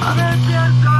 ¡A!